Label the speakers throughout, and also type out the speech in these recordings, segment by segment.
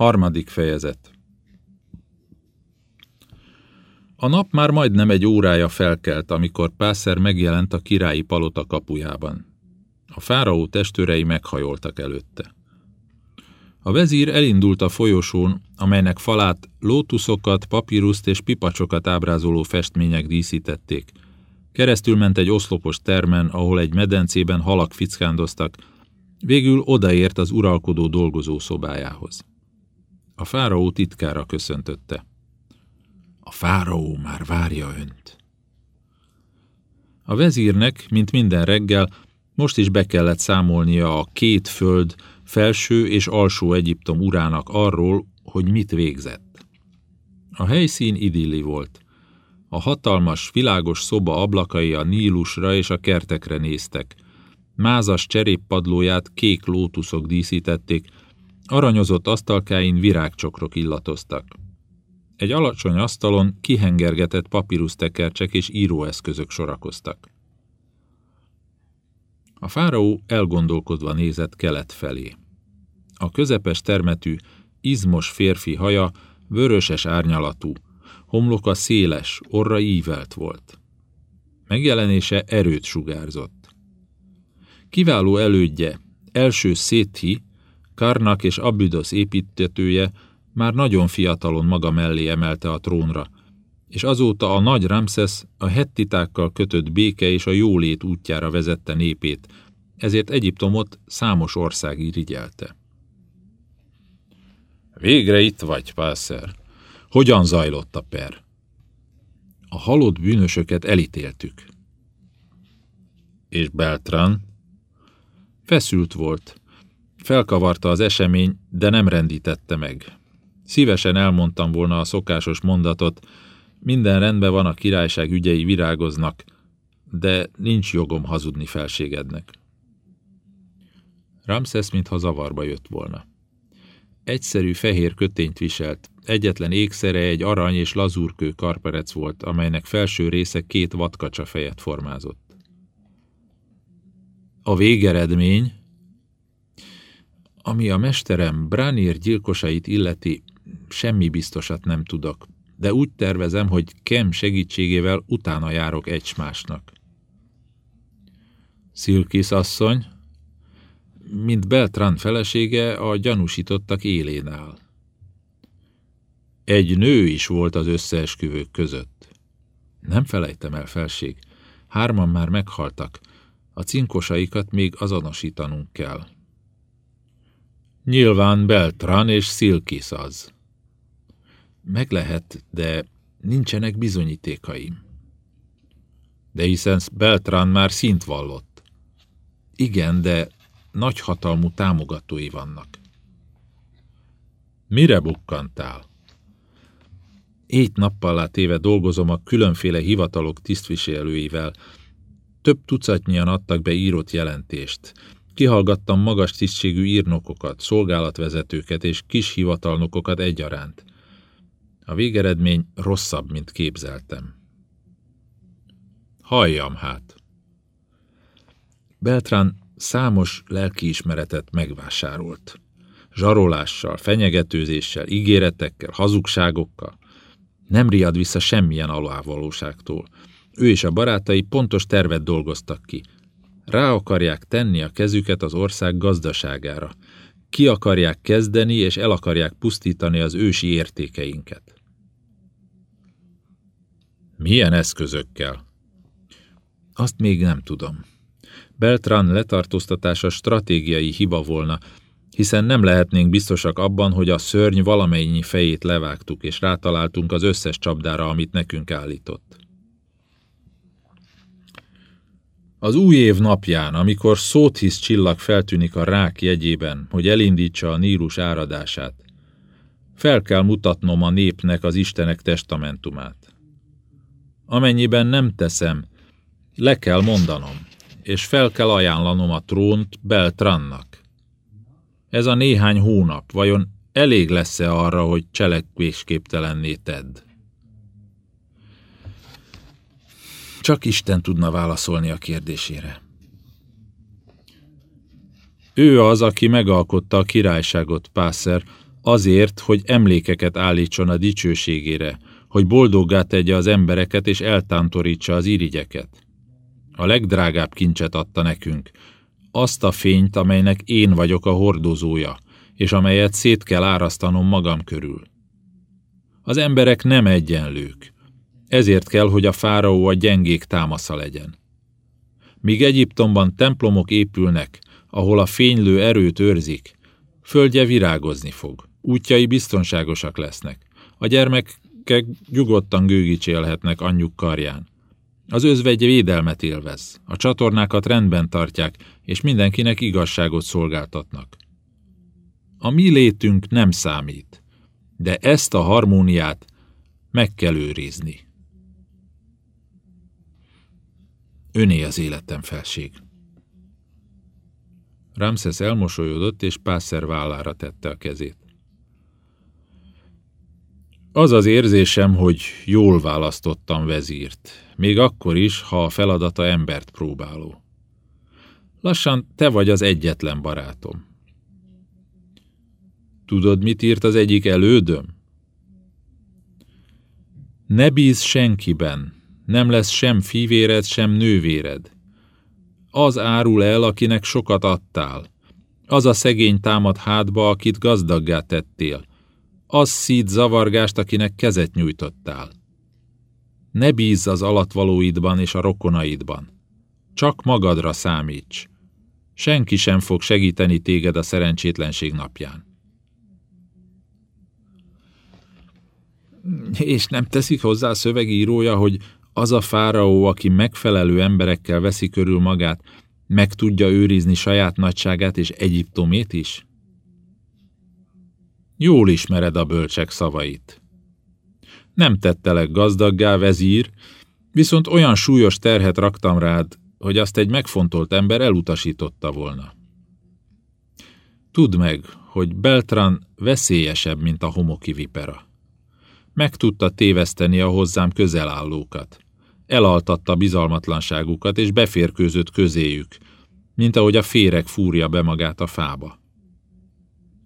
Speaker 1: Harmadik fejezet A nap már majdnem egy órája felkelt, amikor Pászer megjelent a királyi palota kapujában. A fáraó testőrei meghajoltak előtte. A vezír elindult a folyosón, amelynek falát lótuszokat, papíruszt és pipacsokat ábrázoló festmények díszítették. Keresztül ment egy oszlopos termen, ahol egy medencében halak fickándoztak, végül odaért az uralkodó dolgozó szobájához. A fáraó titkára köszöntötte. A fáraó már várja önt. A vezírnek, mint minden reggel, most is be kellett számolnia a két föld, felső és alsó Egyiptom urának arról, hogy mit végzett. A helyszín idilli volt. A hatalmas, világos szoba ablakai a Nílusra és a kertekre néztek. Mázas cseréppadlóját kék lótuszok díszítették, aranyozott asztalkáin virágcsokrok illatoztak. Egy alacsony asztalon kihengergetett papírusztekercsek és íróeszközök sorakoztak. A fáraó elgondolkodva nézett kelet felé. A közepes termetű, izmos férfi haja vöröses árnyalatú, homloka széles, orra ívelt volt. Megjelenése erőt sugárzott. Kiváló elődje, első Széthi, Karnak és Abydos építetője már nagyon fiatalon maga mellé emelte a trónra, és azóta a nagy Ramszesz a hettitákkal kötött béke és a jólét útjára vezette népét, ezért Egyiptomot számos ország irigyelte. Végre itt vagy, Pászer. Hogyan zajlott a per? A halott bűnösöket elítéltük. És Beltran? Feszült volt. Felkavarta az esemény, de nem rendítette meg. Szívesen elmondtam volna a szokásos mondatot, minden rendben van, a királyság ügyei virágoznak, de nincs jogom hazudni felségednek. Ramszesz mintha zavarba jött volna. Egyszerű fehér kötényt viselt, egyetlen ékszere egy arany és lazúrkő karperec volt, amelynek felső része két vadkacsa fejet formázott. A végeredmény, ami a mesterem Branir gyilkosait illeti, semmi biztosat nem tudok, de úgy tervezem, hogy Kem segítségével utána járok egymásnak. Szilkisz asszony, mint Beltran felesége, a gyanúsítottak élén áll. Egy nő is volt az összeesküvők között. Nem felejtem el, felség. Hárman már meghaltak. A cinkosaikat még azonosítanunk kell. Nyilván Beltran és Szilkisz az. Meg lehet, de nincsenek bizonyítékaim. De hiszen Beltran már szint vallott. Igen, de nagyhatalmú támogatói vannak. Mire bukkantál? Ét nappal téve dolgozom a különféle hivatalok tisztviselőivel. Több tucatnyian adtak be írott jelentést. Kihallgattam magas tisztségű írnokokat, szolgálatvezetőket és kis hivatalnokokat egyaránt. A végeredmény rosszabb, mint képzeltem. Halljam hát! Beltrán számos lelkiismeretet megvásárolt. Zsarolással, fenyegetőzéssel, ígéretekkel, hazugságokkal. Nem riad vissza semmilyen alávalóságtól. Ő és a barátai pontos tervet dolgoztak ki. Rá akarják tenni a kezüket az ország gazdaságára. Ki akarják kezdeni és el akarják pusztítani az ősi értékeinket. Milyen eszközökkel? Azt még nem tudom. Beltran letartóztatása stratégiai hiba volna, hiszen nem lehetnénk biztosak abban, hogy a szörny valamennyi fejét levágtuk, és rátaláltunk az összes csapdára, amit nekünk állított. Az új év napján, amikor szóthisz csillag feltűnik a rák jegyében, hogy elindítsa a Nílus áradását, fel kell mutatnom a népnek az Istenek testamentumát. Amennyiben nem teszem, le kell mondanom, és fel kell ajánlanom a trónt Beltrannak. Ez a néhány hónap vajon elég lesz-e arra, hogy cselekvésképtelenné tedd? Csak Isten tudna válaszolni a kérdésére. Ő az, aki megalkotta a királyságot, Pászer, Azért, hogy emlékeket állítson a dicsőségére, hogy boldoggá tegye az embereket és eltántorítsa az irigyeket. A legdrágább kincset adta nekünk, azt a fényt, amelynek én vagyok a hordozója, és amelyet szét kell árasztanom magam körül. Az emberek nem egyenlők, ezért kell, hogy a fáraó a gyengék támasza legyen. Míg Egyiptomban templomok épülnek, ahol a fénylő erőt őrzik, földje virágozni fog, útjai biztonságosak lesznek, a gyermekek nyugodtan gőgicsélhetnek anyjuk karján. Az özvegy védelmet élvez, a csatornákat rendben tartják, és mindenkinek igazságot szolgáltatnak. A mi létünk nem számít, de ezt a harmóniát meg kell őrizni. Öné az életem felség. Ramses elmosolyodott, és Pászer vállára tette a kezét. Az az érzésem, hogy jól választottam vezírt, még akkor is, ha a feladata embert próbáló. Lassan te vagy az egyetlen barátom. Tudod, mit írt az egyik elődöm? Ne bíz senkiben, nem lesz sem fivéred, sem nővéred. Az árul el, akinek sokat adtál. Az a szegény támad hátba, akit gazdaggá tettél. Az szít zavargást, akinek kezet nyújtottál. Ne bízz az alatvalóidban és a rokonaidban. Csak magadra számíts. Senki sem fog segíteni téged a szerencsétlenség napján. És nem teszik hozzá a szövegírója, hogy az a fáraó, aki megfelelő emberekkel veszi körül magát, meg tudja őrizni saját nagyságát és Egyiptomét is? Jól ismered a bölcsek szavait. Nem tettelek gazdaggá, vezír, viszont olyan súlyos terhet raktam rád, hogy azt egy megfontolt ember elutasította volna. Tudd meg, hogy Beltran veszélyesebb, mint a homoki vipera. Meg tudta téveszteni a hozzám közelállókat. Elaltatta bizalmatlanságukat, és beférkőzött közéjük, mint ahogy a féreg fúrja be magát a fába.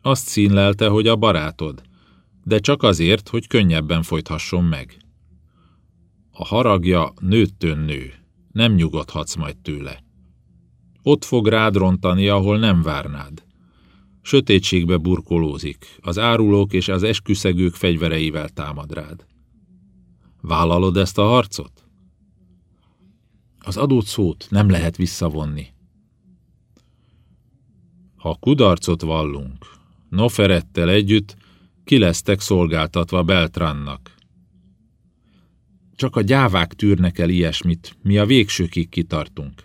Speaker 1: Azt színlelte, hogy a barátod, de csak azért, hogy könnyebben folythasson meg. A haragja nőttön nő, nem nyugodhatsz majd tőle. Ott fog rád rontani, ahol nem várnád. Sötétségbe burkolózik, az árulók és az esküszegők fegyvereivel támad rád. Vállalod ezt a harcot? Az adott szót nem lehet visszavonni. Ha kudarcot vallunk, Noferettel együtt ki lesztek szolgáltatva Beltrannak. Csak a gyávák tűrnek el ilyesmit, mi a végsőkig kitartunk.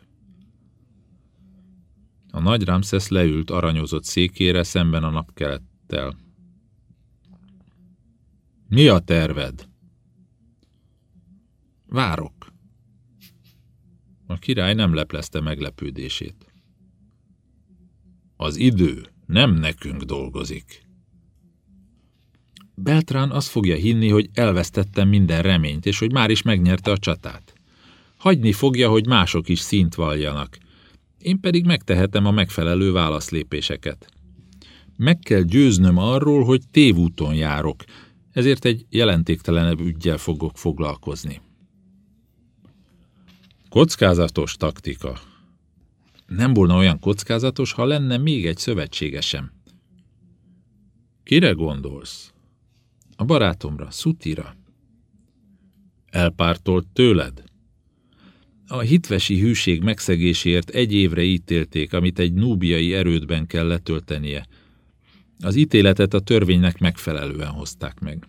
Speaker 1: A nagy Ramszesz leült aranyozott székére szemben a napkelettel. Mi a terved? Várok. A király nem leplezte meglepődését. Az idő nem nekünk dolgozik. Beltrán azt fogja hinni, hogy elvesztettem minden reményt, és hogy már is megnyerte a csatát. Hagyni fogja, hogy mások is szint valjanak. Én pedig megtehetem a megfelelő válaszlépéseket. Meg kell győznöm arról, hogy tévúton járok, ezért egy jelentéktelenebb ügyjel fogok foglalkozni. Kockázatos taktika. Nem volna olyan kockázatos, ha lenne még egy szövetségesem. Kire gondolsz? A barátomra, Szutira. Elpártolt tőled? A hitvesi hűség megszegéséért egy évre ítélték, amit egy núbiai erődben kell letöltenie. Az ítéletet a törvénynek megfelelően hozták meg.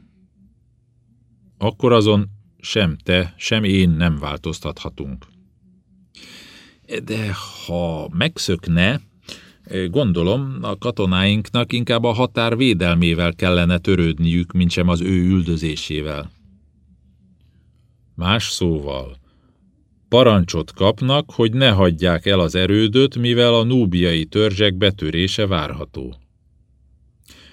Speaker 1: Akkor azon sem te, sem én nem változtathatunk. De ha megszökne, gondolom, a katonáinknak inkább a határ védelmével kellene törődniük, mint sem az ő üldözésével. Más szóval, parancsot kapnak, hogy ne hagyják el az erődöt, mivel a núbiai törzsek betörése várható.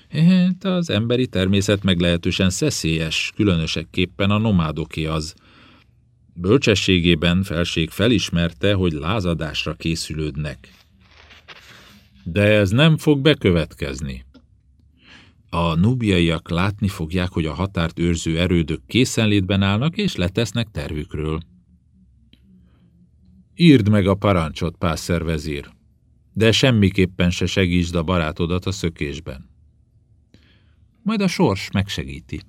Speaker 1: Hát az emberi természet meglehetősen szeszélyes, különösképpen a nomádoké az, Bölcsességében felség felismerte, hogy lázadásra készülődnek. De ez nem fog bekövetkezni. A nubiaiak látni fogják, hogy a határt őrző erődök készenlétben állnak, és letesznek tervükről. Írd meg a parancsot, Pászer vezír, de semmiképpen se segítsd a barátodat a szökésben. Majd a sors megsegíti.